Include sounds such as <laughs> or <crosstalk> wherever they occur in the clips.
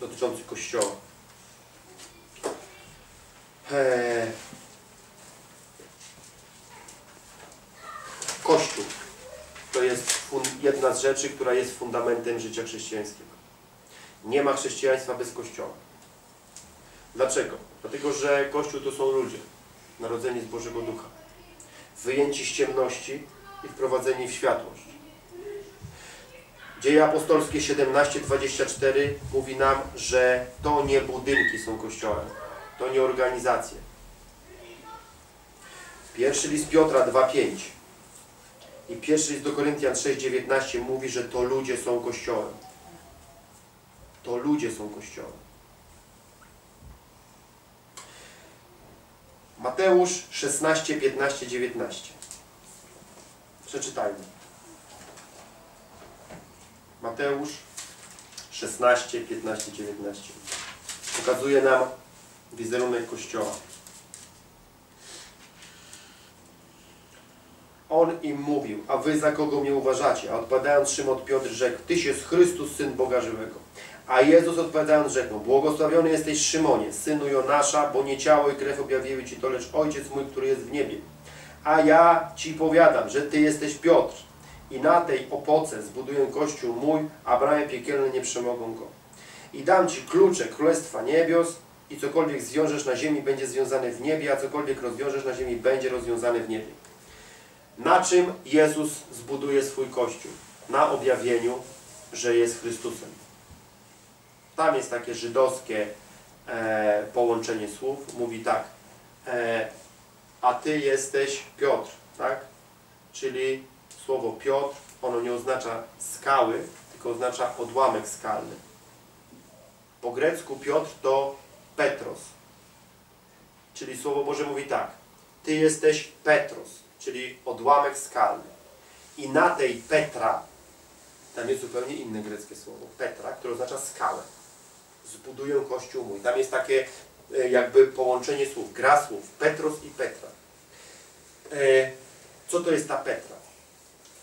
dotyczący Kościoła. Eee, Kościół to jest jedna z rzeczy, która jest fundamentem życia chrześcijańskiego. Nie ma chrześcijaństwa bez Kościoła. Dlaczego? Dlatego, że Kościół to są ludzie, narodzeni z Bożego Ducha, wyjęci z ciemności i wprowadzeni w światłość. Dzieje apostolskie 17:24 mówi nam, że to nie budynki są kościołem, to nie organizacje. Pierwszy list Piotra 2:5 i pierwszy list do Koryntian 6:19 mówi, że to ludzie są kościołem. To ludzie są kościołem. Mateusz 16, 15, 19. Przeczytajmy. Mateusz 16, 15, 19. Pokazuje nam wizerunek Kościoła. On im mówił, a wy za kogo mnie uważacie? A odpowiadając Szymon Piotr rzekł, Tyś jest Chrystus, Syn Boga żywego. A Jezus odpowiadając rzekł, błogosławiony jesteś Szymonie, synu Jonasza, bo nie ciało i krew objawiły Ci to, lecz Ojciec mój, który jest w niebie. A ja Ci powiadam, że Ty jesteś Piotr i na tej opoce zbuduję Kościół mój, a bramy piekielne nie przemogą go. I dam Ci klucze Królestwa Niebios i cokolwiek zwiążesz na ziemi będzie związane w niebie, a cokolwiek rozwiążesz na ziemi będzie rozwiązane w niebie. Na czym Jezus zbuduje swój Kościół? Na objawieniu, że jest Chrystusem. Tam jest takie żydowskie e, połączenie słów. Mówi tak, e, a Ty jesteś Piotr, tak? Czyli słowo Piotr, ono nie oznacza skały, tylko oznacza odłamek skalny. Po grecku Piotr to Petros. Czyli Słowo Boże mówi tak. Ty jesteś Petros, czyli odłamek skalny. I na tej Petra, tam jest zupełnie inne greckie słowo, Petra, które oznacza skałę. Zbuduję Kościół mój. Tam jest takie e, jakby połączenie słów, gra słów, Petros i Petra. E, co to jest ta Petra?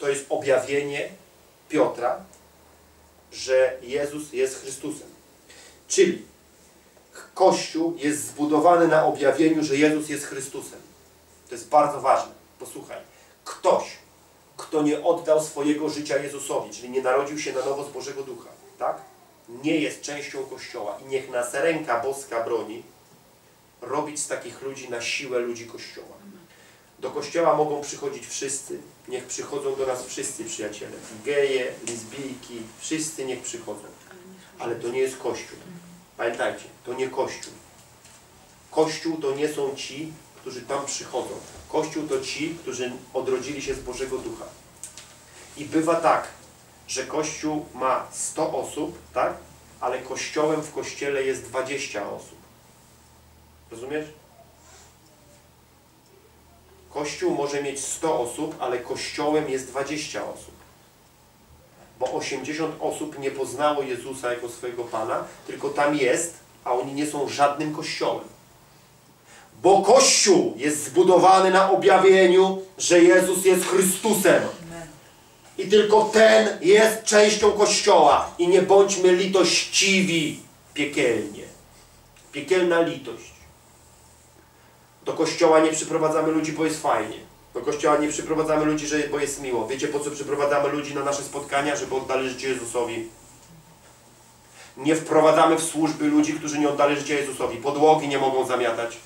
To jest objawienie Piotra, że Jezus jest Chrystusem. Czyli Kościół jest zbudowany na objawieniu, że Jezus jest Chrystusem. To jest bardzo ważne. Posłuchaj. Ktoś, kto nie oddał swojego życia Jezusowi, czyli nie narodził się na nowo z Bożego Ducha, tak? Nie jest częścią Kościoła i niech nas ręka boska broni robić z takich ludzi na siłę ludzi Kościoła. Do Kościoła mogą przychodzić wszyscy. Niech przychodzą do nas wszyscy przyjaciele. Geje, lesbijki, wszyscy niech przychodzą. Ale to nie jest Kościół. Pamiętajcie, to nie Kościół. Kościół to nie są ci, którzy tam przychodzą. Kościół to ci, którzy odrodzili się z Bożego Ducha. I bywa tak, że Kościół ma 100 osób, tak? Ale kościołem w kościele jest 20 osób. Rozumiesz? Kościół może mieć 100 osób, ale kościołem jest 20 osób. Bo 80 osób nie poznało Jezusa jako swojego Pana, tylko tam jest, a oni nie są żadnym kościołem. Bo Kościół jest zbudowany na objawieniu, że Jezus jest Chrystusem. I tylko ten jest częścią Kościoła. I nie bądźmy litościwi piekielnie. Piekielna litość. Do kościoła nie przyprowadzamy ludzi, bo jest fajnie. Do kościoła nie przyprowadzamy ludzi, bo jest miło. Wiecie, po co przyprowadzamy ludzi na nasze spotkania? Żeby oddali życie Jezusowi. Nie wprowadzamy w służby ludzi, którzy nie oddali życia Jezusowi. Podłogi nie mogą zamiatać.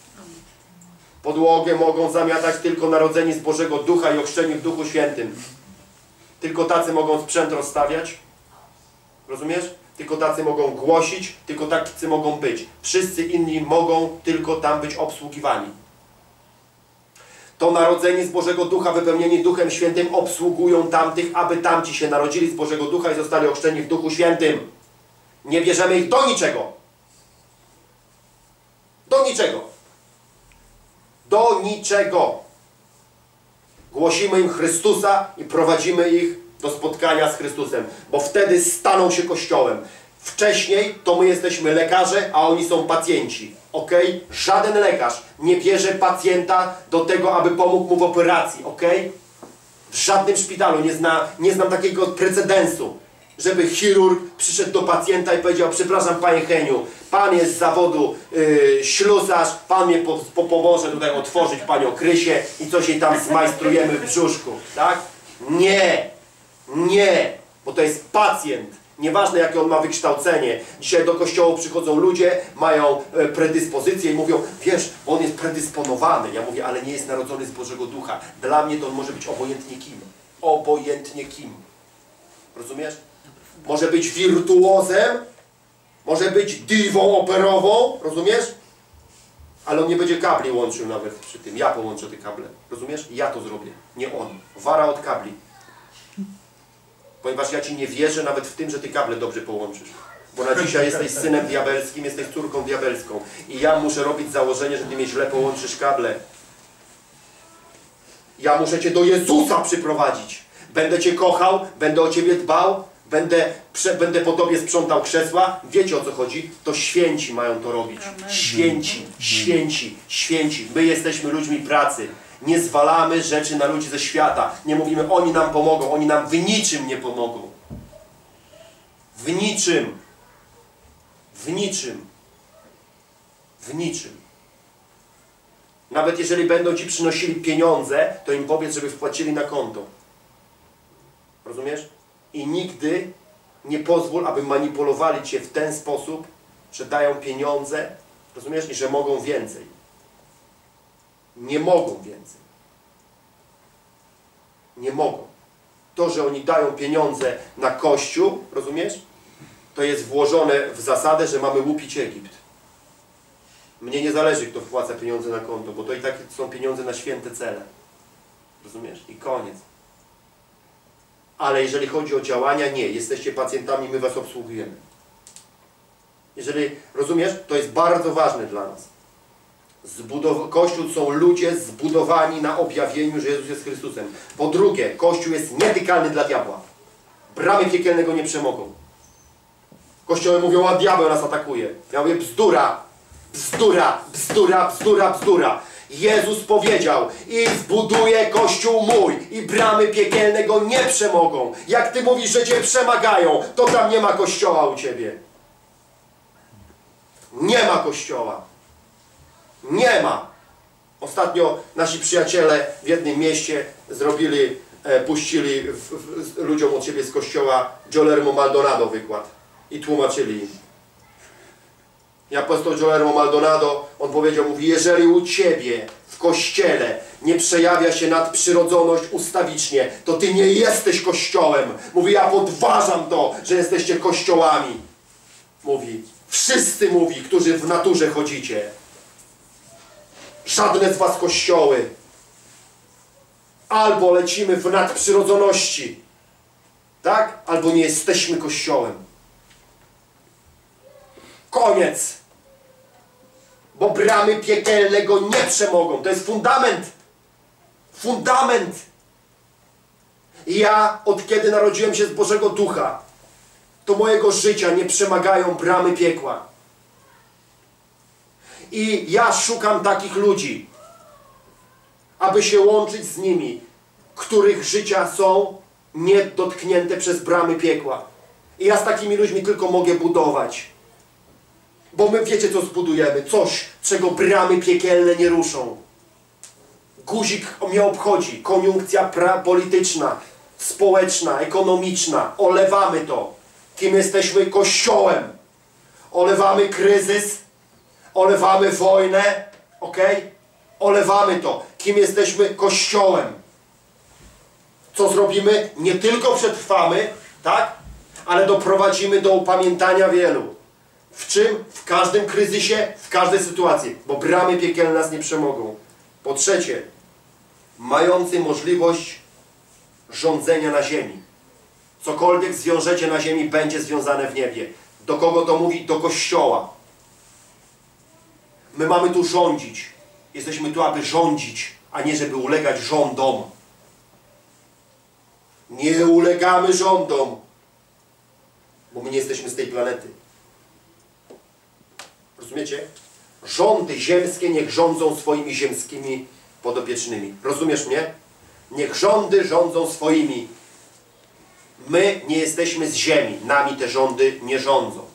Podłogę mogą zamiatać tylko narodzeni z Bożego Ducha i ochrzczeni w Duchu Świętym. Tylko tacy mogą sprzęt rozstawiać. Rozumiesz? Tylko tacy mogą głosić, tylko tacy mogą być. Wszyscy inni mogą tylko tam być obsługiwani. To narodzenie z Bożego Ducha, wypełnieni Duchem Świętym obsługują tamtych, aby tamci się narodzili z Bożego Ducha i zostali ochrzczeni w Duchu Świętym. Nie bierzemy ich do niczego. Do niczego. Do niczego. Głosimy im Chrystusa i prowadzimy ich do spotkania z Chrystusem, bo wtedy staną się Kościołem. Wcześniej to my jesteśmy lekarze, a oni są pacjenci. Ok? Żaden lekarz nie bierze pacjenta do tego, aby pomógł mu w operacji. Ok? W żadnym szpitalu nie, zna, nie znam takiego precedensu. żeby chirurg przyszedł do pacjenta i powiedział, przepraszam Panie Heniu, Pan jest z zawodu yy, ślusarz, Pan mnie po, po, pomoże tutaj otworzyć Panią Krysię i coś jej tam zmajstrujemy w brzuszku, tak? Nie, nie, bo to jest pacjent. Nieważne jakie on ma wykształcenie. Dzisiaj do kościoła przychodzą ludzie, mają e, predyspozycję i mówią, wiesz, on jest predysponowany. Ja mówię, ale nie jest narodzony z Bożego Ducha. Dla mnie to on może być obojętnie kim. Obojętnie kim. Rozumiesz? Może być wirtuozem, może być diwą operową, rozumiesz? Ale on nie będzie kabli łączył nawet przy tym. Ja połączę te kable. Rozumiesz? Ja to zrobię, nie on. Wara od kabli. Ponieważ ja Ci nie wierzę nawet w tym, że Ty kable dobrze połączysz. Bo na dzisiaj jesteś synem diabelskim, jesteś córką diabelską. I ja muszę robić założenie, że Ty mnie źle połączysz kable. Ja muszę Cię do Jezusa przyprowadzić. Będę Cię kochał, będę o Ciebie dbał, będę, prze, będę po Tobie sprzątał krzesła. Wiecie o co chodzi? To święci mają to robić. Święci, święci, święci. My jesteśmy ludźmi pracy. Nie zwalamy rzeczy na ludzi ze świata. Nie mówimy, oni nam pomogą, oni nam w niczym nie pomogą. W niczym. W niczym. W niczym. Nawet jeżeli będą Ci przynosili pieniądze, to im powiedz, żeby wpłacili na konto. Rozumiesz? I nigdy nie pozwól, aby manipulowali Cię w ten sposób, że dają pieniądze, rozumiesz? I że mogą więcej. Nie mogą więcej. Nie mogą. To, że oni dają pieniądze na Kościół, rozumiesz? To jest włożone w zasadę, że mamy łupić Egipt. Mnie nie zależy, kto wpłaca pieniądze na konto, bo to i tak są pieniądze na święte cele. Rozumiesz? I koniec. Ale jeżeli chodzi o działania, nie. Jesteście pacjentami, my Was obsługujemy. Jeżeli rozumiesz, to jest bardzo ważne dla nas. Zbudow Kościół są ludzie zbudowani na objawieniu, że Jezus jest Chrystusem. Po drugie, Kościół jest nietykalny dla diabła. Bramy piekielnego nie przemogą. Kościoły mówią, a diabeł nas atakuje. Ja mówię, bzdura, bzdura, bzdura, bzdura, bzdura. Jezus powiedział i zbuduję Kościół mój i bramy piekielnego nie przemogą. Jak Ty mówisz, że Cię przemagają, to tam nie ma Kościoła u Ciebie. Nie ma Kościoła. Nie ma. Ostatnio nasi przyjaciele w jednym mieście zrobili, e, puścili w, w, ludziom od siebie z kościoła Giolermo Maldonado wykład i tłumaczyli im. I apostoł Giolermo Maldonado, on powiedział, mówi, jeżeli u Ciebie w kościele nie przejawia się nadprzyrodzoność ustawicznie, to Ty nie jesteś kościołem. Mówi, ja podważam to, że jesteście kościołami. Mówi, wszyscy mówi, którzy w naturze chodzicie. Żadne z was kościoły. Albo lecimy w nadprzyrodzoności, tak? Albo nie jesteśmy kościołem. Koniec. Bo bramy piekielnego nie przemogą. To jest fundament. Fundament. Ja, od kiedy narodziłem się z Bożego Ducha, to mojego życia nie przemagają bramy piekła. I ja szukam takich ludzi, aby się łączyć z nimi, których życia są niedotknięte przez bramy piekła. I ja z takimi ludźmi tylko mogę budować. Bo my wiecie, co zbudujemy. Coś, czego bramy piekielne nie ruszą. Guzik mnie obchodzi. Koniunkcja polityczna, społeczna, ekonomiczna. Olewamy to. Kim jesteśmy? Kościołem. Olewamy kryzys, olewamy wojnę, ok? Olewamy to. Kim jesteśmy? Kościołem. Co zrobimy? Nie tylko przetrwamy, tak? Ale doprowadzimy do upamiętania wielu. W czym? W każdym kryzysie, w każdej sytuacji, bo bramy piekielne nas nie przemogą. Po trzecie, mający możliwość rządzenia na ziemi. Cokolwiek zwiążecie na ziemi, będzie związane w niebie. Do kogo to mówi? Do Kościoła. My mamy tu rządzić. Jesteśmy tu, aby rządzić, a nie żeby ulegać rządom. Nie ulegamy rządom, bo my nie jesteśmy z tej planety. Rozumiecie? Rządy ziemskie niech rządzą swoimi ziemskimi podopiecznymi. Rozumiesz mnie? Niech rządy rządzą swoimi. My nie jesteśmy z ziemi, nami te rządy nie rządzą.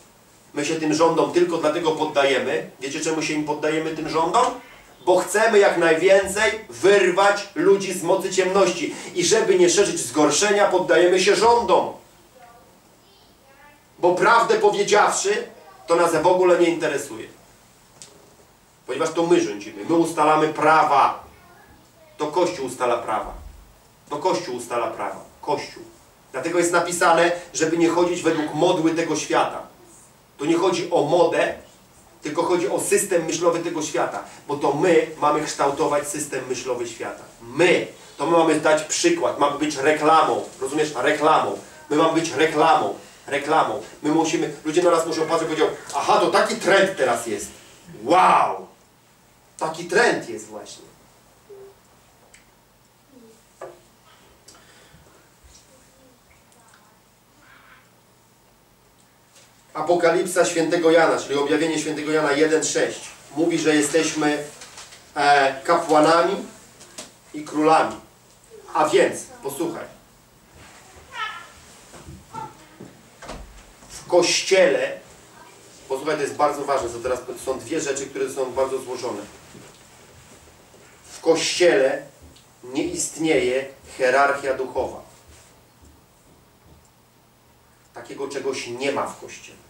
My się tym rządom tylko dlatego poddajemy. Wiecie czemu się im poddajemy tym rządom? Bo chcemy jak najwięcej wyrwać ludzi z mocy ciemności. I żeby nie szerzyć zgorszenia, poddajemy się rządom. Bo prawdę powiedziawszy, to nas w ogóle nie interesuje. Ponieważ to my rządzimy. My ustalamy prawa. To Kościół ustala prawa. To Kościół ustala prawa. Kościół. Dlatego jest napisane, żeby nie chodzić według modły tego świata. To nie chodzi o modę, tylko chodzi o system myślowy tego świata. Bo to my mamy kształtować system myślowy świata. My. To my mamy dać przykład. Mamy być reklamą. Rozumiesz? Reklamą. My mamy być reklamą. Reklamą. My musimy, ludzie na nas muszą patrzeć i powiedział, aha, to taki trend teraz jest. Wow! Taki trend jest właśnie. Apokalipsa świętego Jana, czyli objawienie świętego Jana 1,6 mówi, że jesteśmy e, kapłanami i królami. A więc, posłuchaj, w Kościele, posłuchaj, to jest bardzo ważne, to teraz są dwie rzeczy, które są bardzo złożone. W Kościele nie istnieje hierarchia duchowa. Takiego czegoś nie ma w Kościele.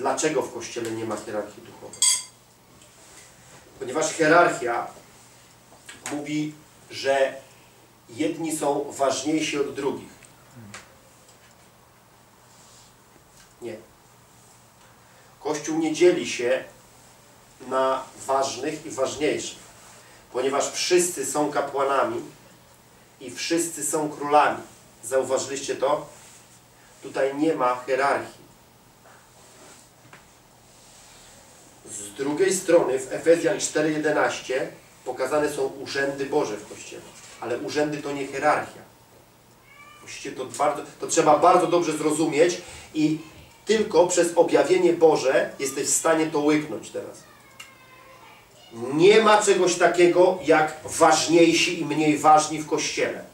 Dlaczego w Kościele nie ma hierarchii duchowej? Ponieważ hierarchia mówi, że jedni są ważniejsi od drugich. Nie. Kościół nie dzieli się na ważnych i ważniejszych, ponieważ wszyscy są kapłanami i wszyscy są królami. Zauważyliście to? Tutaj nie ma hierarchii. Z drugiej strony w Efezjan 4.11 pokazane są urzędy Boże w Kościele. Ale urzędy to nie hierarchia. Musicie to, bardzo, to trzeba bardzo dobrze zrozumieć i tylko przez objawienie Boże jesteś w stanie to łyknąć teraz. Nie ma czegoś takiego jak ważniejsi i mniej ważni w Kościele.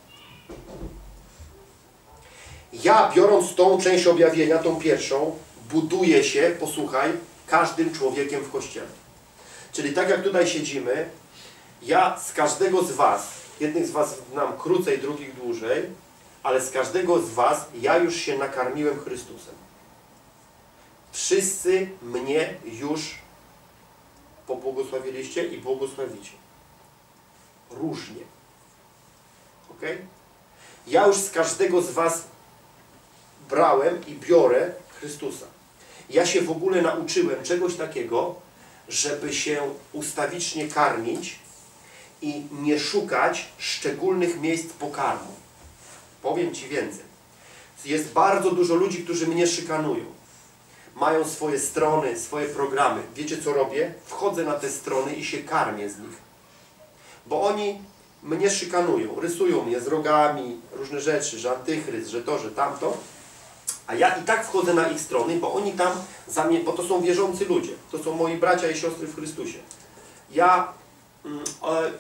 Ja, biorąc tą część objawienia, tą pierwszą, buduję się, posłuchaj, każdym człowiekiem w Kościele. Czyli tak jak tutaj siedzimy, ja z każdego z Was, jednych z Was znam krócej, drugich dłużej, ale z każdego z Was ja już się nakarmiłem Chrystusem. Wszyscy mnie już pobłogosławiliście i błogosławicie. Różnie. Ok? Ja już z każdego z Was brałem i biorę Chrystusa. Ja się w ogóle nauczyłem czegoś takiego, żeby się ustawicznie karmić i nie szukać szczególnych miejsc pokarmu. Powiem Ci więcej. Jest bardzo dużo ludzi, którzy mnie szykanują. Mają swoje strony, swoje programy. Wiecie co robię? Wchodzę na te strony i się karmię z nich. Bo oni mnie szykanują, rysują mnie z rogami, różne rzeczy, że antychryst, że to, że tamto. A ja i tak wchodzę na ich strony, bo oni tam, bo to są wierzący ludzie. To są moi bracia i siostry w Chrystusie. Ja, mm, e,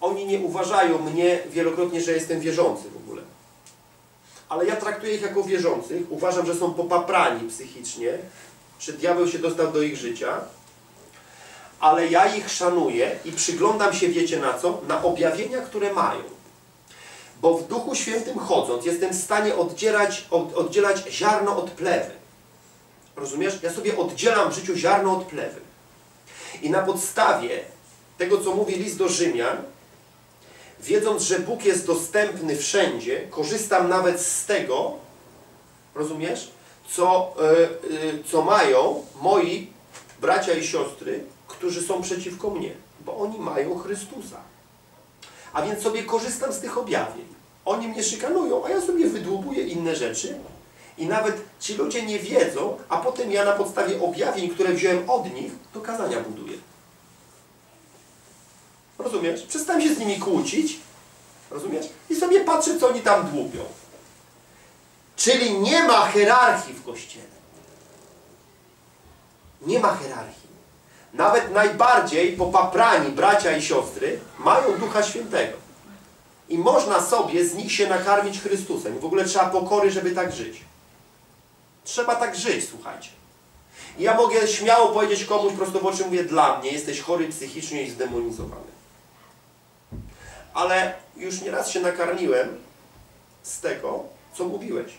oni nie uważają mnie wielokrotnie, że jestem wierzący w ogóle. Ale ja traktuję ich jako wierzących. Uważam, że są popaprani psychicznie, że diabeł się dostał do ich życia. Ale ja ich szanuję i przyglądam się, wiecie na co? Na objawienia, które mają. Bo w Duchu Świętym chodząc, jestem w stanie oddzielać, od, oddzielać ziarno od plewy. Rozumiesz? Ja sobie oddzielam w życiu ziarno od plewy. I na podstawie tego, co mówi list do Rzymian, wiedząc, że Bóg jest dostępny wszędzie, korzystam nawet z tego, rozumiesz, co, yy, yy, co mają moi bracia i siostry, którzy są przeciwko mnie, bo oni mają Chrystusa. A więc sobie korzystam z tych objawień. Oni mnie szykanują, a ja sobie wydłubuję inne rzeczy i nawet ci ludzie nie wiedzą, a potem ja na podstawie objawień, które wziąłem od nich, to kazania buduję. Rozumiesz? Przestałem się z nimi kłócić, rozumiesz? I sobie patrzę, co oni tam dłubią. Czyli nie ma hierarchii w Kościele. Nie ma hierarchii. Nawet najbardziej popaprani bracia i siostry mają Ducha Świętego. I można sobie z nich się nakarmić Chrystusem. W ogóle trzeba pokory, żeby tak żyć. Trzeba tak żyć, słuchajcie. I ja mogę śmiało powiedzieć komuś prosto w oczy, mówię, dla mnie jesteś chory psychicznie i zdemonizowany. Ale już nieraz się nakarmiłem z tego, co mówiłeś.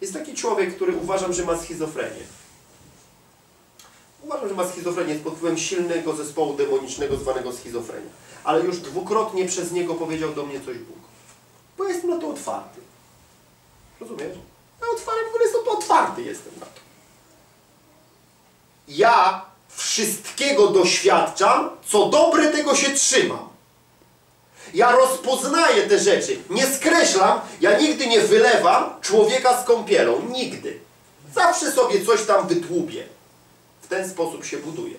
Jest taki człowiek, który uważam, że ma schizofrenię. Uważam, że ma schizofrenię pod wpływem silnego zespołu demonicznego zwanego schizofrenia. Ale już dwukrotnie przez niego powiedział do mnie coś Bóg. Bo jestem na to otwarty. Rozumiesz? Ja otwarty, w ogóle jestem to otwarty jestem na to. Ja wszystkiego doświadczam, co dobre, tego się trzymam. Ja rozpoznaję te rzeczy. Nie skreślam, ja nigdy nie wylewam człowieka z kąpielą. Nigdy. Zawsze sobie coś tam wytłubię. Ten sposób się buduje.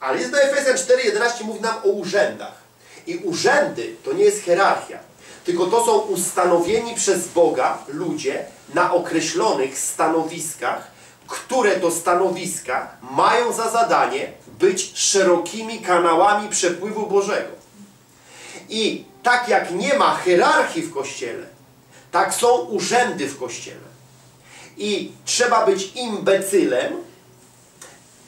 Ale jest do Efezjan 4,11 mówi nam o urzędach. I urzędy to nie jest hierarchia, tylko to są ustanowieni przez Boga ludzie na określonych stanowiskach, które to stanowiska mają za zadanie być szerokimi kanałami przepływu Bożego. I tak jak nie ma hierarchii w Kościele, tak są urzędy w Kościele. I trzeba być imbecylem,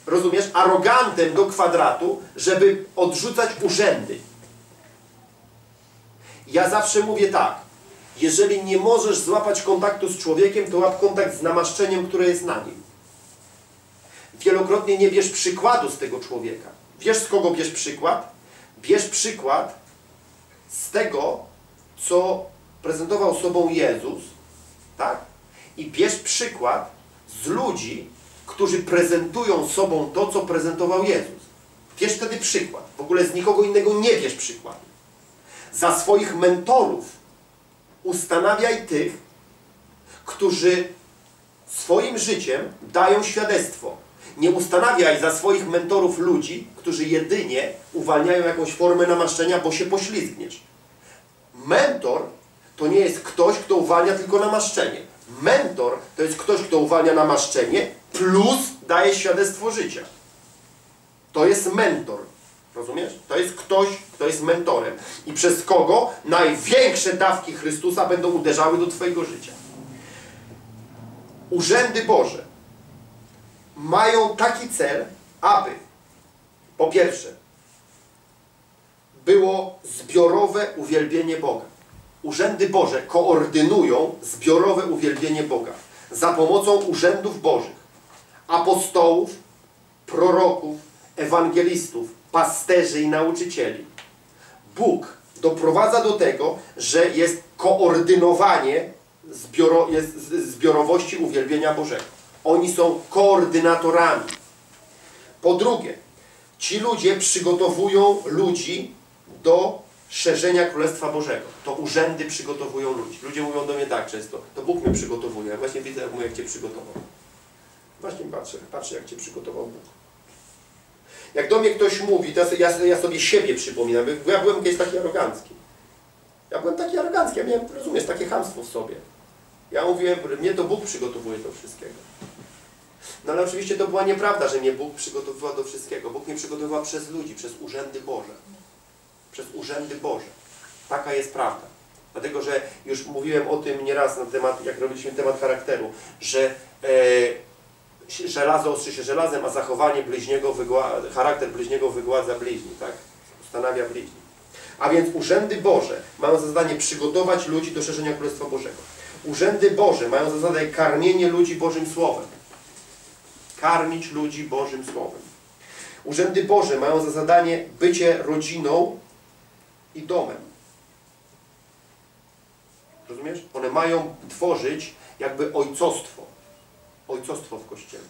rozumiesz, arogantem do kwadratu, żeby odrzucać urzędy. Ja zawsze mówię tak, jeżeli nie możesz złapać kontaktu z człowiekiem, to łap kontakt z namaszczeniem, które jest na nim. Wielokrotnie nie bierz przykładu z tego człowieka. Wiesz, z kogo bierz przykład? Bierz przykład z tego, co prezentował sobą Jezus, tak? I bierz przykład z ludzi, którzy prezentują sobą to, co prezentował Jezus. Bierz wtedy przykład. W ogóle z nikogo innego nie bierz przykładu. Za swoich mentorów ustanawiaj tych, którzy swoim życiem dają świadectwo. Nie ustanawiaj za swoich mentorów ludzi, którzy jedynie uwalniają jakąś formę namaszczenia, bo się poślizgniesz. Mentor to nie jest ktoś, kto uwalnia tylko namaszczenie. Mentor to jest ktoś, kto uwalnia namaszczenie plus daje świadectwo życia. To jest mentor. Rozumiesz? To jest ktoś, kto jest mentorem. I przez kogo największe dawki Chrystusa będą uderzały do Twojego życia. Urzędy Boże mają taki cel, aby po pierwsze było zbiorowe uwielbienie Boga. Urzędy Boże koordynują zbiorowe uwielbienie Boga za pomocą urzędów Bożych, apostołów, proroków, ewangelistów, pasterzy i nauczycieli. Bóg doprowadza do tego, że jest koordynowanie zbioro, jest zbiorowości uwielbienia Bożego. Oni są koordynatorami. Po drugie, ci ludzie przygotowują ludzi do szerzenia Królestwa Bożego. To urzędy przygotowują ludzi. Ludzie mówią do mnie tak często, to Bóg mnie przygotowuje. Ja właśnie widzę, jak, jak Cię przygotował. Właśnie patrzę, patrzę, jak Cię przygotował Bóg. Jak do mnie ktoś mówi, to ja, ja sobie siebie przypominam, bo ja byłem kiedyś taki arogancki. Ja byłem taki arogancki, ja miałem, rozumiesz, takie hamstwo w sobie. Ja mówiłem, mnie to Bóg przygotowuje do wszystkiego. No ale oczywiście to była nieprawda, że mnie Bóg przygotowywał do wszystkiego. Bóg mnie przygotowywał przez ludzi, przez urzędy Boże. Przez urzędy Boże. Taka jest prawda. Dlatego, że już mówiłem o tym nieraz na temat, jak robiliśmy temat charakteru, że e, żelazo ostrzy się żelazem, a zachowanie bliźniego, charakter bliźniego wygładza bliźni, tak? Ustanawia bliźni. A więc urzędy Boże mają za zadanie przygotować ludzi do szerzenia Królestwa Bożego. Urzędy Boże mają za zadanie karmienie ludzi Bożym Słowem. Karmić ludzi Bożym Słowem. Urzędy Boże mają za zadanie bycie rodziną i domem. Rozumiesz? One mają tworzyć jakby ojcostwo. Ojcostwo w Kościele.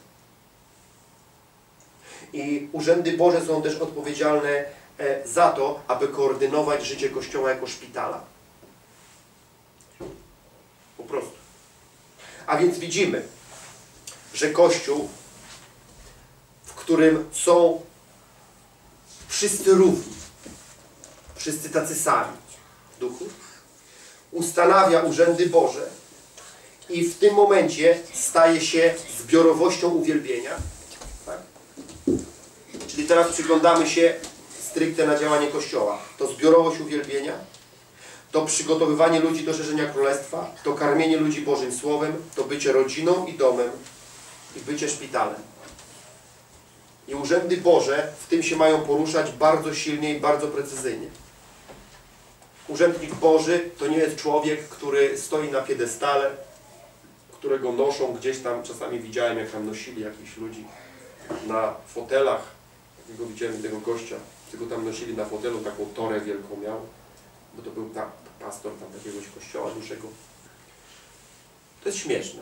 I urzędy Boże są też odpowiedzialne e, za to, aby koordynować życie Kościoła jako szpitala. Po prostu. A więc widzimy, że Kościół, w którym są wszyscy równi, wszyscy tacy sami w duchu, ustanawia urzędy Boże i w tym momencie staje się zbiorowością uwielbienia. Tak? Czyli teraz przyglądamy się stricte na działanie Kościoła. To zbiorowość uwielbienia, to przygotowywanie ludzi do szerzenia Królestwa, to karmienie ludzi Bożym Słowem, to bycie rodziną i domem i bycie szpitalem. I urzędy Boże w tym się mają poruszać bardzo silnie i bardzo precyzyjnie. Urzędnik Boży to nie jest człowiek, który stoi na piedestale, którego noszą gdzieś tam, czasami widziałem jak tam nosili jakichś ludzi na fotelach, takiego widziałem tego gościa, tylko tam nosili na fotelu taką torę wielką miał, bo to był ta, pastor tam jakiegoś kościoła dużego. To jest śmieszne.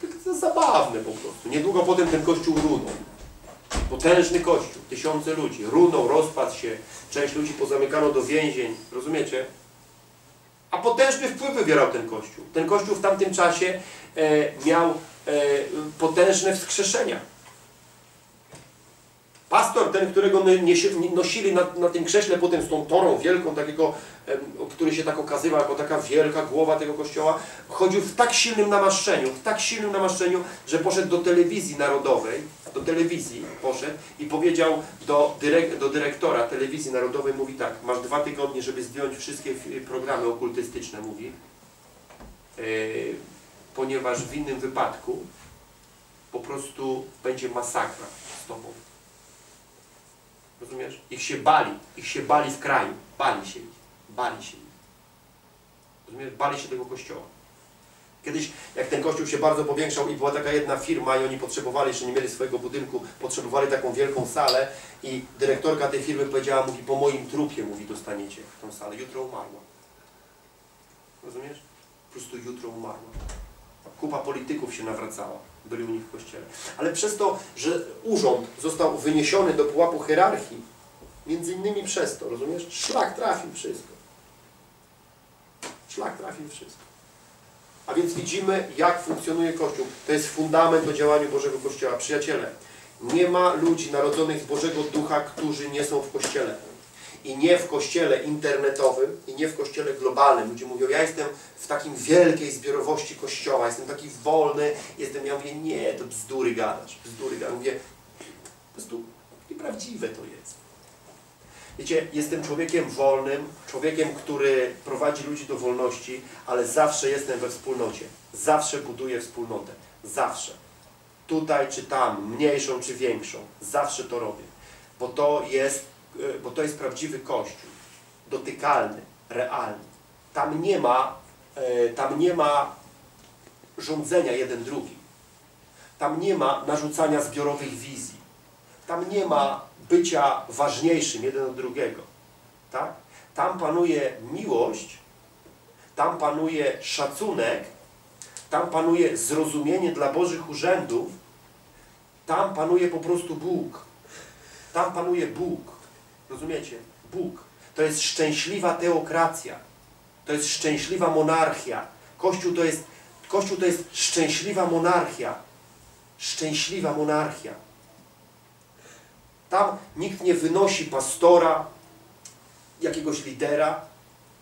To jest zabawne po prostu. Niedługo potem ten kościół runął. Potężny kościół, tysiące ludzi, runął, rozpadł się, część ludzi pozamykano do więzień, rozumiecie? A potężny wpływ wywierał ten kościół. Ten kościół w tamtym czasie e, miał e, potężne wskrzeszenia. Pastor, ten, którego nosili na, na tym krześle potem z tą torą wielką, takiego, który się tak okazywał jako taka wielka głowa tego kościoła, chodził w tak silnym namaszczeniu, w tak silnym namaszczeniu, że poszedł do telewizji narodowej, do telewizji poszedł i powiedział do, dyrek, do dyrektora telewizji narodowej, mówi tak, masz dwa tygodnie, żeby zdjąć wszystkie programy okultystyczne, mówi, yy, ponieważ w innym wypadku po prostu będzie masakra z tobą. Rozumiesz? Ich się bali. Ich się bali w kraju. Bali się ich. Bali się ich. Rozumiesz? Bali się tego kościoła. Kiedyś, jak ten kościół się bardzo powiększał i była taka jedna firma i oni potrzebowali, jeszcze nie mieli swojego budynku, potrzebowali taką wielką salę i dyrektorka tej firmy powiedziała, mówi, po moim trupie, mówi, dostaniecie tą salę. Jutro umarła. Rozumiesz? Po prostu jutro umarła. Kupa polityków się nawracała byli u nich w kościele. Ale przez to, że urząd został wyniesiony do pułapu hierarchii, między innymi przez to, rozumiesz? Szlak trafił wszystko. Szlak trafił wszystko. A więc widzimy, jak funkcjonuje Kościół. To jest fundament do działania Bożego Kościoła. Przyjaciele, nie ma ludzi narodzonych z Bożego Ducha, którzy nie są w Kościele i nie w kościele internetowym, i nie w kościele globalnym. Ludzie mówią, ja jestem w takim wielkiej zbiorowości kościoła, jestem taki wolny, jestem, ja mówię, nie, to bzdury gadasz, bzdury gadasz. Mówię, prostu nieprawdziwe to jest. Wiecie, jestem człowiekiem wolnym, człowiekiem, który prowadzi ludzi do wolności, ale zawsze jestem we wspólnocie. Zawsze buduję wspólnotę. Zawsze. Tutaj czy tam, mniejszą czy większą. Zawsze to robię. Bo to jest E, bo to jest prawdziwy Kościół, dotykalny, realny. Tam nie ma, e, tam nie ma rządzenia jeden drugi. Tam nie ma narzucania zbiorowych wizji. Tam nie ma bycia ważniejszym jeden od drugiego. Tak? Tam panuje miłość, tam panuje szacunek, tam panuje zrozumienie dla Bożych urzędów, tam panuje po prostu Bóg. Tam panuje Bóg. Rozumiecie? Bóg. To jest szczęśliwa teokracja. To jest szczęśliwa monarchia. Kościół to jest, Kościół to jest szczęśliwa monarchia. Szczęśliwa monarchia. Tam nikt nie wynosi pastora, jakiegoś lidera,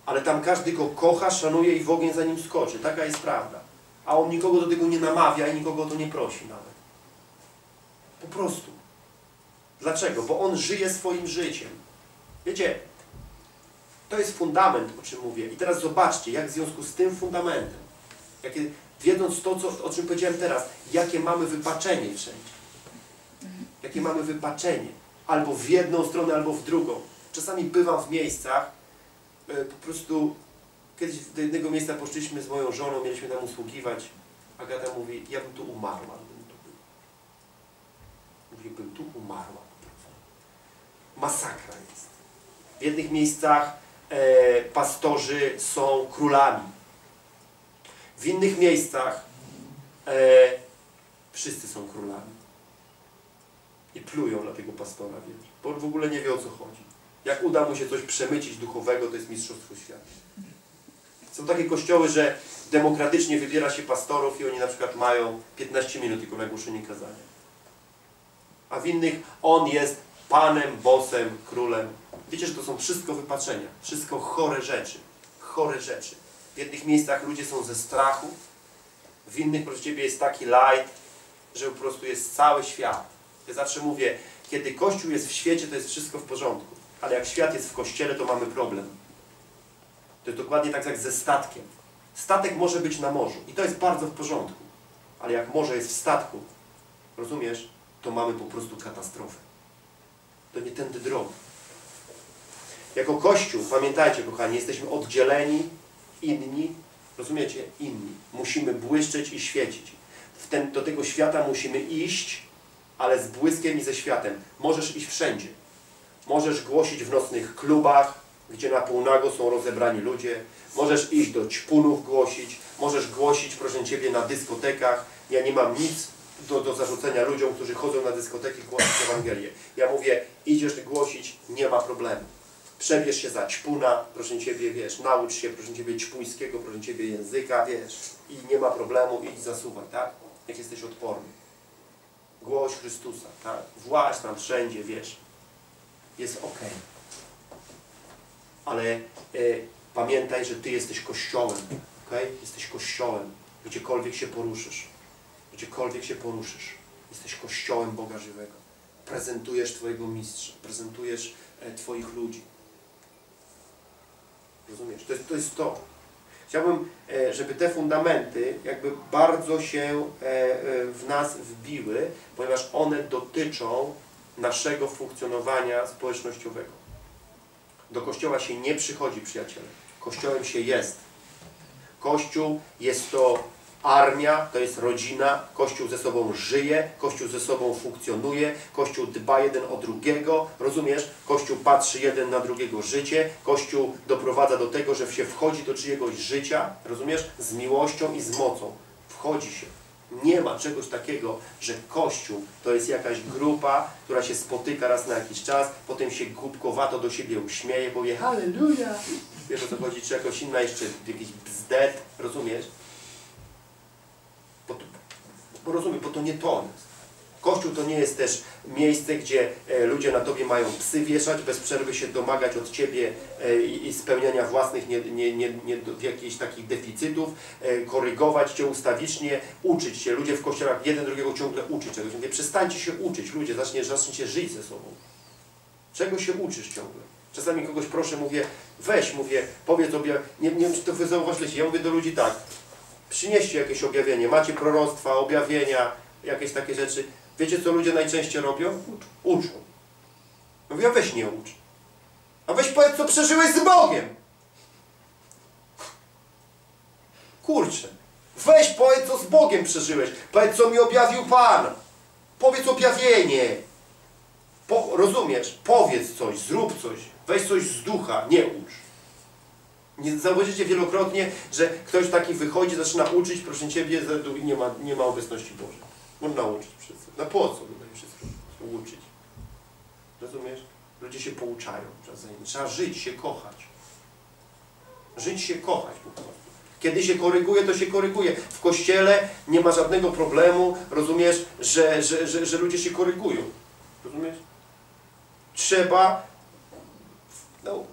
ale tam każdy go kocha, szanuje i w ogień za nim skoczy. Taka jest prawda. A on nikogo do tego nie namawia i nikogo o to nie prosi nawet. Po prostu. Dlaczego? Bo on żyje swoim życiem. Wiecie, to jest fundament, o czym mówię. I teraz zobaczcie, jak w związku z tym fundamentem, jakie, wiedząc to, co, o czym powiedziałem teraz, jakie mamy wypaczenie wszędzie. Jakie mamy wypaczenie. Albo w jedną stronę, albo w drugą. Czasami bywam w miejscach, e, po prostu kiedyś do jednego miejsca poszliśmy z moją żoną, mieliśmy tam usługiwać. Agata mówi, ja bym tu umarła, bym tu był. Mówi, bym tu umarła. Masakra jest. W jednych miejscach e, pastorzy są królami. W innych miejscach e, wszyscy są królami. I plują na tego pastora, wiesz. Bo on w ogóle nie wie o co chodzi. Jak uda mu się coś przemycić duchowego, to jest mistrzostwo świata. Są takie kościoły, że demokratycznie wybiera się pastorów i oni na przykład mają 15 minut tylko na głoszenie kazania. A w innych on jest panem, bosem, królem. Wiecie, że to są wszystko wypaczenia, wszystko chore rzeczy, chore rzeczy. W jednych miejscach ludzie są ze strachu, w innych proszę Ciebie jest taki light, że po prostu jest cały świat. Ja zawsze mówię, kiedy Kościół jest w świecie, to jest wszystko w porządku. Ale jak świat jest w kościele, to mamy problem. To jest dokładnie tak jak ze statkiem. Statek może być na morzu i to jest bardzo w porządku. Ale jak morze jest w statku, rozumiesz, to mamy po prostu katastrofę. To nie tędy droga. Jako Kościół, pamiętajcie kochani, jesteśmy oddzieleni, inni, rozumiecie? Inni. Musimy błyszczeć i świecić. W ten, do tego świata musimy iść, ale z błyskiem i ze światem. Możesz iść wszędzie. Możesz głosić w nocnych klubach, gdzie na półnago są rozebrani ludzie. Możesz iść do ćpunów głosić. Możesz głosić, proszę Ciebie, na dyskotekach. Ja nie mam nic do, do zarzucenia ludziom, którzy chodzą na dyskoteki głosić Ewangelię. Ja mówię, idziesz głosić, nie ma problemu. Przebierz się za ćpuna, proszę Ciebie, wiesz, naucz się, proszę Ciebie, ćpuńskiego, proszę Ciebie, języka, wiesz, i nie ma problemu, idź zasuwaj, tak? Jak jesteś odporny. Głoś Chrystusa, tak? Właź tam wszędzie, wiesz. Jest ok. Ale e, pamiętaj, że Ty jesteś Kościołem, ok? Jesteś Kościołem, gdziekolwiek się poruszysz. Gdziekolwiek się poruszysz. Jesteś Kościołem Boga żywego. Prezentujesz Twojego mistrza, prezentujesz e, Twoich ludzi. Rozumiesz? To jest to. Jest to. Chciałbym, e, żeby te fundamenty jakby bardzo się e, e, w nas wbiły, ponieważ one dotyczą naszego funkcjonowania społecznościowego. Do Kościoła się nie przychodzi, przyjaciele. Kościołem się jest. Kościół jest to armia, to jest rodzina, Kościół ze sobą żyje, Kościół ze sobą funkcjonuje, Kościół dba jeden o drugiego, rozumiesz? Kościół patrzy jeden na drugiego życie, Kościół doprowadza do tego, że się wchodzi do czyjegoś życia, rozumiesz? Z miłością i z mocą. Wchodzi się. Nie ma czegoś takiego, że Kościół to jest jakaś grupa, która się spotyka raz na jakiś czas, potem się głupkowato do siebie uśmieje, powie Halleluja! Wiesz o co chodzi? Czy jakoś inna jeszcze, jakiś bzdet, rozumiesz? Bo, rozumiem, bo to nie to jest. Kościół to nie jest też miejsce, gdzie e, ludzie na Tobie mają psy wieszać, bez przerwy się domagać od Ciebie e, i, spełniania własnych nie, nie, nie, nie, jakichś takich deficytów, e, korygować Cię ustawicznie, uczyć się. Ludzie w kościołach jeden drugiego ciągle uczy czegoś. Mówię, przestańcie się uczyć, ludzie, zacznie, zaczniecie żyć ze sobą. Czego się uczysz ciągle? Czasami kogoś proszę, mówię, weź, mówię, powiedz objaw... Nie, nie wiem, czy to wy zauważyliście. Ja mówię do ludzi tak, przynieście jakieś objawienie, macie proroctwa, objawienia, jakieś takie rzeczy. Wiecie, co ludzie najczęściej robią? Uczą. Mówię, a weź nie ucz. A weź powiedz, co przeżyłeś z Bogiem. Kurczę. Weź powiedz, co z Bogiem przeżyłeś. Powiedz, co mi objawił Pan. Powiedz objawienie. Po, rozumiesz? Powiedz coś, zrób coś. Weź coś z ducha, nie ucz. Nie zauważycie wielokrotnie, że ktoś taki wychodzi, zaczyna uczyć, proszę Ciebie, nie ma, nie ma obecności Bożej. Można uczyć wszystko. No po co tutaj wszystko uczyć? Rozumiesz? Ludzie się pouczają. Trzeba żyć, się kochać. Żyć się kochać po prostu. Kiedy się koryguje, to się koryguje. W kościele nie ma żadnego problemu, rozumiesz, że, że, że, że ludzie się korygują. Rozumiesz? Trzeba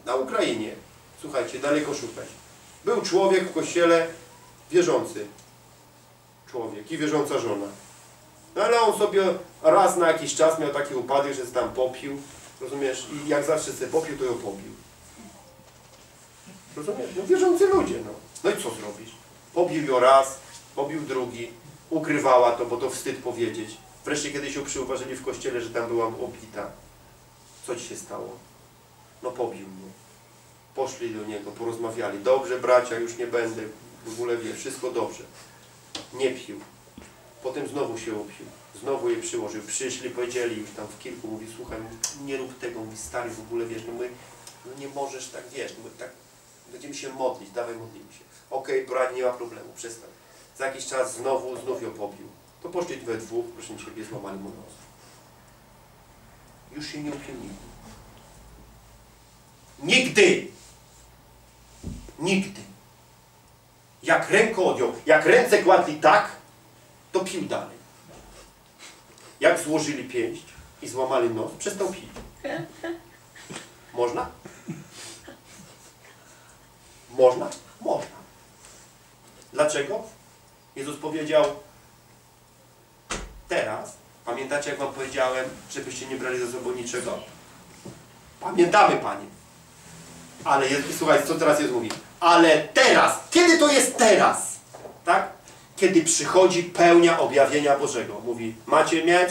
na Ukrainie, słuchajcie, daleko szukać. Był człowiek w kościele wierzący. Człowiek i wierząca żona. No ale on sobie raz na jakiś czas miał taki upadek, że tam popił, rozumiesz? I jak zawsze sobie popił, to ją pobił. Rozumiesz? No wierzący ludzie, no. No i co zrobisz? Pobił ją raz, pobił drugi, ukrywała to, bo to wstyd powiedzieć. Wreszcie kiedyś ją przyuważyli w kościele, że tam byłam obita. Co ci się stało? No pobił mnie. Poszli do niego, porozmawiali. Dobrze bracia, już nie będę. W ogóle wie, wszystko dobrze. Nie pił. Potem znowu się upił. Znowu je przyłożył. Przyszli, powiedzieli już tam w kilku, mówi, słuchaj, nie rób tego, mówi stary w ogóle, wiesz, no my, no nie możesz tak, wiesz, no my tak, będziemy się modlić, dawaj modlimy się. Okej, okay, brać, nie ma problemu, przestań. Za jakiś czas znowu, znów ją pobił. To poszli we dwóch, proszę Ciebie, złamali mu nos. Już się nie upił nigdy. Nigdy! Nigdy. Jak rękę odjął, jak ręce kładli tak, to pił dalej. Jak złożyli pięść i złamali nos, przestał pić. Można? Można? Można. Dlaczego? Jezus powiedział teraz, pamiętacie jak wam powiedziałem, żebyście nie brali ze sobą niczego? Pamiętamy, Panie. Ale jest, słuchaj, co teraz jest mówi? Ale teraz, kiedy to jest teraz? Tak? Kiedy przychodzi pełnia objawienia Bożego. Mówi, macie mieć?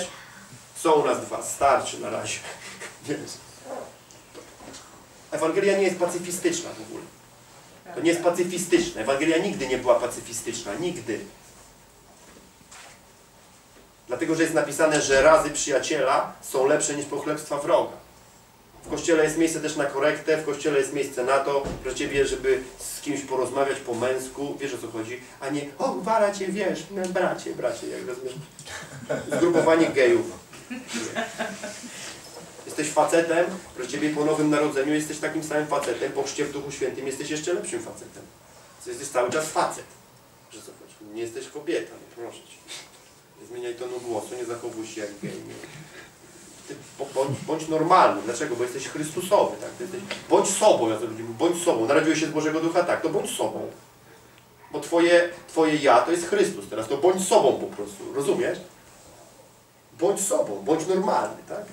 Są u nas dwa, starczy na razie. <laughs> Ewangelia nie jest pacyfistyczna w ogóle. To nie jest pacyfistyczne. Ewangelia nigdy nie była pacyfistyczna. Nigdy. Dlatego, że jest napisane, że razy przyjaciela są lepsze niż pochlebstwa wroga. W kościele jest miejsce też na korektę, w kościele jest miejsce na to, że ciebie, żeby z kimś porozmawiać po męsku, wiesz o co chodzi, a nie, o gwara cię, wiesz, bracie, bracie, jak rozumiesz. Zgrupowanie gejów. Jesteś facetem, że ciebie po nowym narodzeniu jesteś takim samym facetem, po chrzcie w Duchu Świętym jesteś jeszcze lepszym facetem. Jesteś cały czas facet. Że co chodzi? Nie jesteś kobieta, nie proszę cię. Nie zmieniaj tonu głosu, nie zachowuj się jak gej. Bądź, bądź normalny. Dlaczego? Bo jesteś Chrystusowy. Tak? Ty jesteś, bądź sobą, ja to lubię. Bądź sobą. Narodziłeś się z Bożego Ducha, tak, to bądź sobą. Bo twoje, twoje ja to jest Chrystus teraz. To bądź sobą po prostu. Rozumiesz? Bądź sobą, bądź normalny, tak?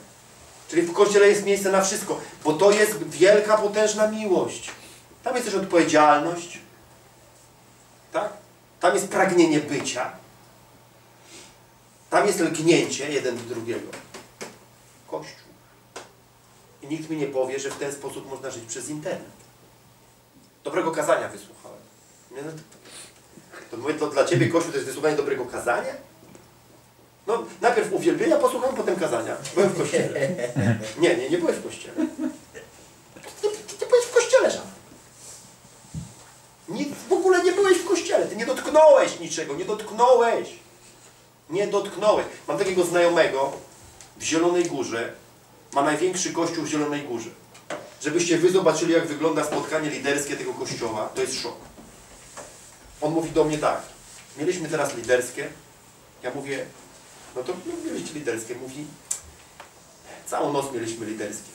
Czyli w Kościele jest miejsce na wszystko, bo to jest wielka, potężna miłość. Tam jest też odpowiedzialność. Tak? Tam jest pragnienie bycia. Tam jest lgnięcie jeden do drugiego. Kościół. I nikt mi nie powie, że w ten sposób można żyć przez internet. Dobrego kazania wysłuchałem. No to, mówię, to dla Ciebie Kościół to jest wysłuchanie dobrego kazania? No, najpierw uwielbienia posłuchałem, potem kazania. Byłem w kościele. Nie, nie, nie byłeś w kościele. Ty, ty, ty byłeś w kościele, żadnym. W ogóle nie byłeś w kościele. Ty nie dotknąłeś niczego, nie dotknąłeś. Nie dotknąłeś. Mam takiego znajomego w Zielonej Górze. Ma największy kościół w Zielonej Górze. Żebyście wy zobaczyli, jak wygląda spotkanie liderskie tego kościoła, to jest szok. On mówi do mnie tak. Mieliśmy teraz liderskie. Ja mówię, no to mieliście liderskie. Mówi, całą noc mieliśmy liderskie.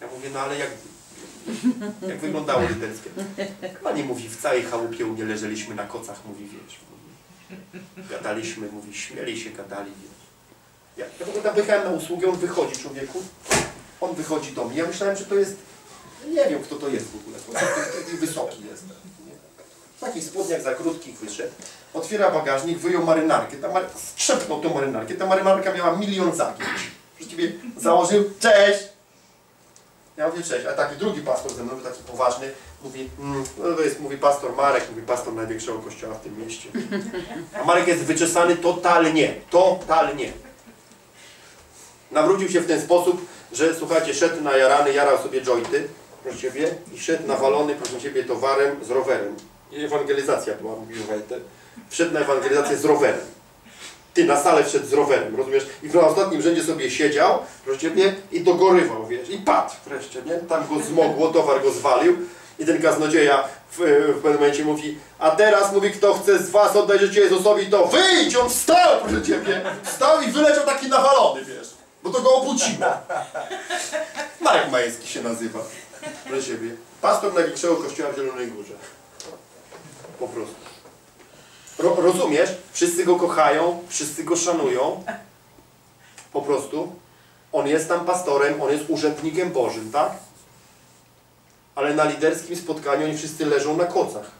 Ja mówię, no ale jak, jak wyglądało liderskie? Pani mówi, w całej chałupie u mnie leżeliśmy na kocach, mówi, wiesz. Mówi, gadaliśmy, mówi, śmieli się, gadali, wiesz. Ja, w ogóle tam wyjechałem na usługę, on wychodzi, człowieku. On wychodzi do mnie. Ja myślałem, że to jest, nie wiem kto to jest w ogóle. Taki wysoki jest. W takich spodniach za krótkich wyszedł. Otwiera bagażnik, wyjął marynarkę. Ta mar... Strzepnął tą marynarkę. Ta marynarka miała milion zagięć. Ciebie założył. Cześć! Ja mówię cześć, a taki drugi pastor ze mną, taki poważny, mówi, mm, no to jest, mówi pastor Marek, mówi pastor największego kościoła w tym mieście. A Marek jest wyczesany totalnie, totalnie. Nawrócił się w ten sposób, że słuchajcie, szedł na jarany, jarał sobie jointy, proszę Ciebie, i szedł nawalony, proszę Ciebie, towarem z rowerem. I ewangelizacja była, Wejter. Wszedł na ewangelizację z rowerem. Ty na salę wszedł z rowerem, rozumiesz? I na ostatnim rzędzie sobie siedział, proszę Ciebie, i dogorywał, wiesz, i padł wreszcie, nie? Tam go zmogło, towar go zwalił. I ten kaznodzieja w, w pewnym momencie mówi, a teraz mówi, kto chce z was oddać życie Jezusowi, to wyjdź! On wstał, proszę Ciebie! Wstał i wyleciał taki nawalony, wiesz, bo to go obudziło. Marek Majewski się nazywa, proszę Ciebie. Pastor największego kościoła w Zielonej Górze. Po prostu. Ro, rozumiesz? Wszyscy go kochają, wszyscy go szanują. Po prostu. On jest tam pastorem, on jest urzędnikiem Bożym, tak? Ale na liderskim spotkaniu oni wszyscy leżą na kocach.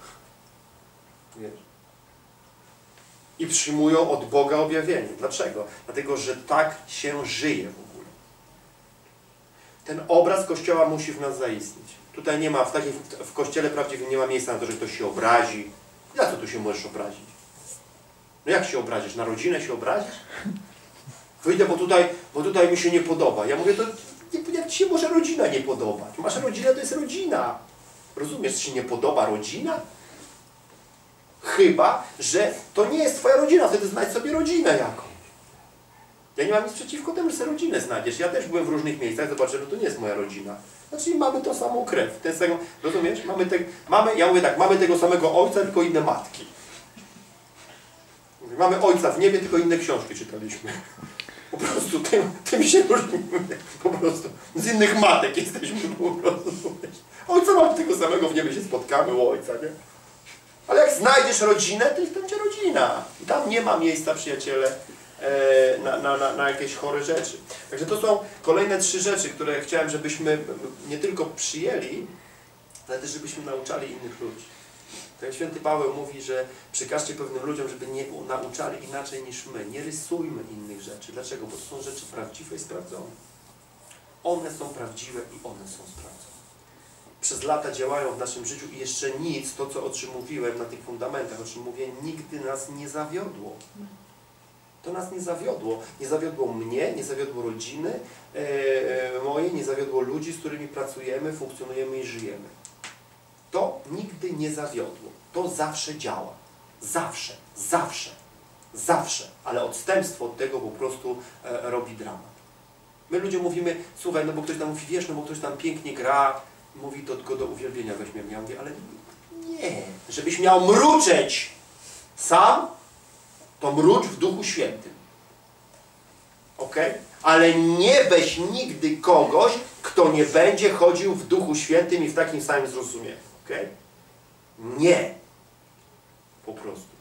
Wiesz? I przyjmują od Boga objawienie. Dlaczego? Dlatego, że tak się żyje w ogóle. Ten obraz Kościoła musi w nas zaistnieć. Tutaj nie ma, w, takim, w Kościele prawdziwym nie ma miejsca na to, że ktoś się obrazi. Na co tu się możesz obrazić? No jak się obrazisz? Na rodzinę się obrazisz? Wyjdę, bo tutaj, bo tutaj mi się nie podoba. Ja mówię, to jak ci się może rodzina nie podobać? Masz rodzinę, to jest rodzina. Rozumiesz, ci się nie podoba rodzina? Chyba, że to nie jest twoja rodzina, wtedy znajdź sobie rodzinę jakąś. Ja nie mam nic przeciwko temu, że sobie rodzinę znajdziesz. Ja też byłem w różnych miejscach, zobaczę, no to nie jest moja rodzina. Znaczy mamy tą samą krew. Ten samą, rozumiesz? Mamy te, mamy, ja mówię tak, mamy tego samego ojca, tylko inne matki. Mamy ojca w niebie, tylko inne książki czytaliśmy. Po prostu tym, tym się różnimy. Po prostu. Z innych matek jesteśmy po prostu. Ojca mamy tego samego, w niebie się spotkamy u ojca, nie? Ale jak znajdziesz rodzinę, to jest będzie rodzina. I tam nie ma miejsca, przyjaciele, e, na, na, na, na jakieś chore rzeczy. Także to są kolejne trzy rzeczy, które chciałem, żebyśmy nie tylko przyjęli, ale też żebyśmy nauczali innych ludzi. Tak święty Paweł mówi, że przekażcie pewnym ludziom, żeby nie nauczali inaczej niż my. Nie rysujmy innych rzeczy. Dlaczego? Bo to są rzeczy prawdziwe i sprawdzone. One są prawdziwe i one są sprawdzone. Przez lata działają w naszym życiu i jeszcze nic, to co o czym mówiłem na tych fundamentach, o czym mówię, nigdy nas nie zawiodło. To nas nie zawiodło. Nie zawiodło mnie, nie zawiodło rodziny e, e, mojej, nie zawiodło ludzi, z którymi pracujemy, funkcjonujemy i żyjemy. To nigdy nie zawiodło. To zawsze działa. Zawsze, zawsze, zawsze. Ale odstępstwo od tego po prostu e, robi dramat. My ludzie mówimy, słuchaj, no bo ktoś tam mówi, wiesz, no bo ktoś tam pięknie gra, mówi to tylko do uwielbienia weźmiemy. Ja mówię, ale nie. Żebyś miał mruczeć sam, to mrucz w Duchu Świętym. Ok? Ale nie weź nigdy kogoś, kto nie będzie chodził w Duchu Świętym i w takim samym zrozumieniu. Ok? Nie. Po prostu.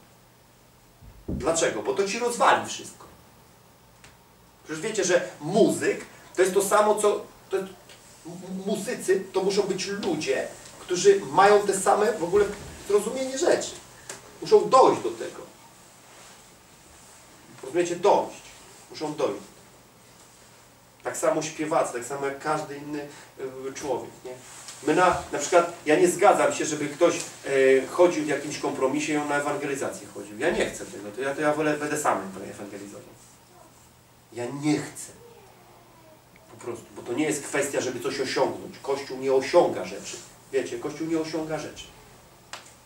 Dlaczego? Bo to ci rozwali wszystko. Przecież wiecie, że muzyk to jest to samo, co... To, muzycy to muszą być ludzie, którzy mają te same w ogóle zrozumienie rzeczy. Muszą dojść do tego. Rozumiecie? Dojść. Muszą dojść. Tak samo śpiewacy, tak samo jak każdy inny y, człowiek. Nie? My na, na przykład, ja nie zgadzam się, żeby ktoś e, chodził w jakimś kompromisie i on na ewangelizację chodził. Ja nie chcę tego, to ja, to ja wolę, będę sam ewangelizował. Ja nie chcę. Po prostu, bo to nie jest kwestia, żeby coś osiągnąć. Kościół nie osiąga rzeczy. Wiecie, Kościół nie osiąga rzeczy.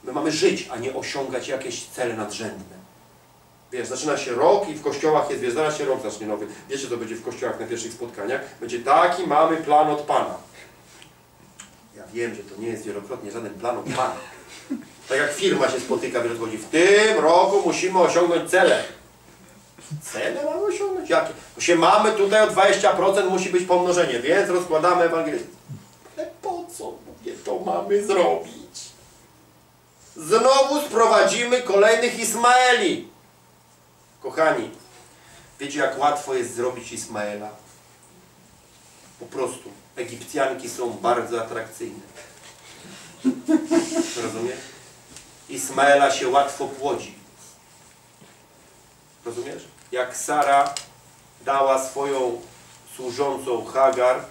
My mamy żyć, a nie osiągać jakieś cele nadrzędne. Wiesz, zaczyna się rok i w kościołach jest, wiesz, zaraz się rok zacznie nowy. Wiecie, co będzie w kościołach na pierwszych spotkaniach? Będzie taki mamy plan od Pana. Ja wiem, że to nie jest wielokrotnie żaden plan od Pana. Tak jak firma się spotyka wielokrotnie. W tym roku musimy osiągnąć cele. Cele mamy osiągnąć? Jakie? Się mamy tutaj o 20% musi być pomnożenie, więc rozkładamy ewangelię. Ale po co mówię, to mamy zrobić? Znowu sprowadzimy kolejnych Ismaeli. Kochani, wiecie jak łatwo jest zrobić Ismaela? Po prostu. Egipcjanki są bardzo atrakcyjne. Rozumiesz? Ismaela się łatwo płodzi. Rozumiesz? Jak Sara dała swoją służącą Hagar,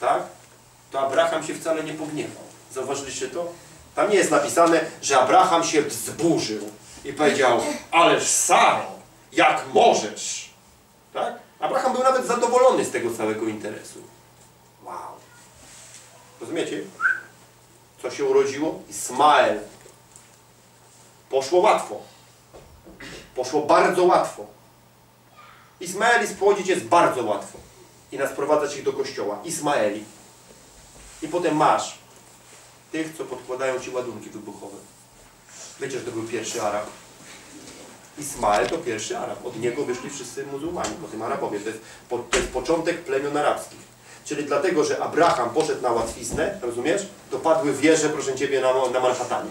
tak? To Abraham się wcale nie pogniewał. Zauważyliście to? Tam nie jest napisane, że Abraham się wzburzył i powiedział, ależ Saro, jak możesz. Tak? Abraham był nawet zadowolony z tego całego interesu. Wow. Rozumiecie? Co się urodziło? Ismael. Poszło łatwo. Poszło bardzo łatwo. Ismaeli spłodzić jest bardzo łatwo. I nas sprowadzać ich do kościoła. Ismaeli. I potem masz tych, co podkładają ci ładunki wybuchowe. Wiecie, że to był pierwszy Arab. Ismael to pierwszy Arab. Od niego wyszli wszyscy muzułmanie, potem Arabowie. To jest, to jest początek plemion arabskich. Czyli dlatego, że Abraham poszedł na łatwiznę, rozumiesz? To padły wieże, proszę Ciebie, na, na Manhattanie.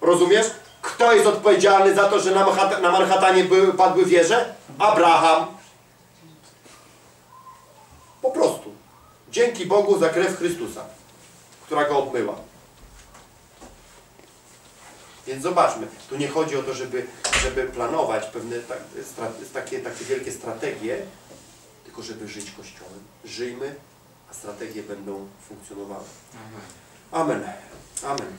Rozumiesz? Kto jest odpowiedzialny za to, że na, Manhatt- na Manhattanie były, padły wieże? Abraham. Po prostu. Dzięki Bogu za krew Chrystusa, która go obmyła. Więc zobaczmy, tu nie chodzi o to, żeby, żeby planować pewne tak, stra, takie, takie wielkie strategie, tylko żeby żyć Kościołem. Żyjmy, a strategie będą funkcjonowały. Amen. Amen.